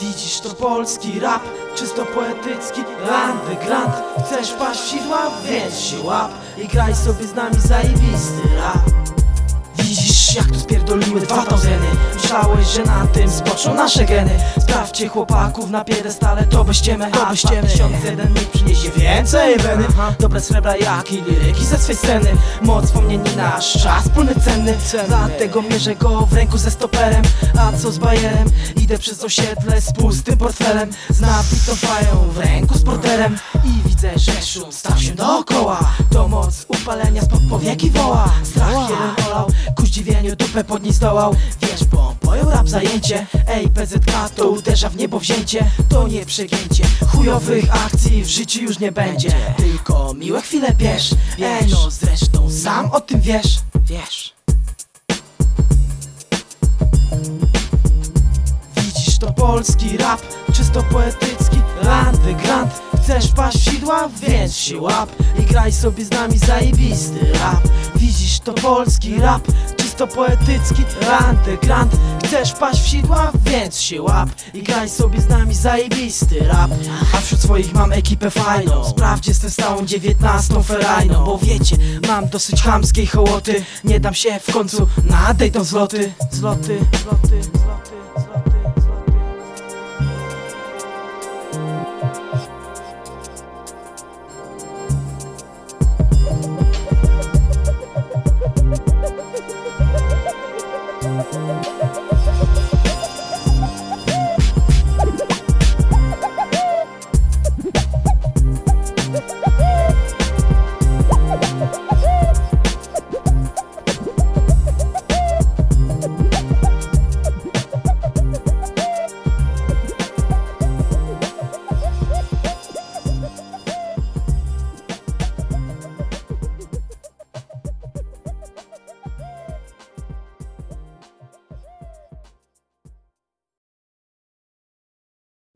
Widzisz to polski rap, czysto poetycki underground Chcesz paść w sidła? Więc się łap I graj sobie z nami zajebisty rap Jak tu spierdoliły dwa tozeny Myślałeś, że na tym spoczą nasze geny. Sprawdźcie chłopaków na piedestale To byściemy, to byściemy Tysiąc jeden niech przyniesie więcej weny. Dobre srebra jak i liryki ze swej sceny. Moc wspomnień i nasz czas wspólny cenny. Dlatego mierzę go w ręku ze stoperem. A co z bajerem? Idę przez osiedle z pustym portfelem. Z nabitą fają w ręku z porterem. I widzę, że szum stał się dookoła. To moc upalenia spod powieki woła. Strach jeden olał, ku zdziwieniu dupę podnieść zdołał. Wiesz, bo pojął rap zajęcie. Ej, PZK to uderza w niebo wzięcie. To nie przegięcie. Chujowych akcji w życiu już nie będzie. Tylko miłe chwile bierz. Ej, no zresztą sam o tym wiesz. Wiesz. Widzisz to polski rap, czysto poetycki underground Chcesz paść sidła? Więc się łap I graj sobie z nami zajebisty rap. Widzisz to polski rap, czysto poetycki underground Chcesz paść w sidła? Więc się łap I graj sobie z nami zajebisty rap. A wśród swoich mam ekipę fajną. Sprawdź, jestem stałą dziewiętnastą ferajną. Bo wiecie, mam dosyć chamskiej hołoty. Nie dam się w końcu, nadejdą zloty. Zloty, zloty, zloty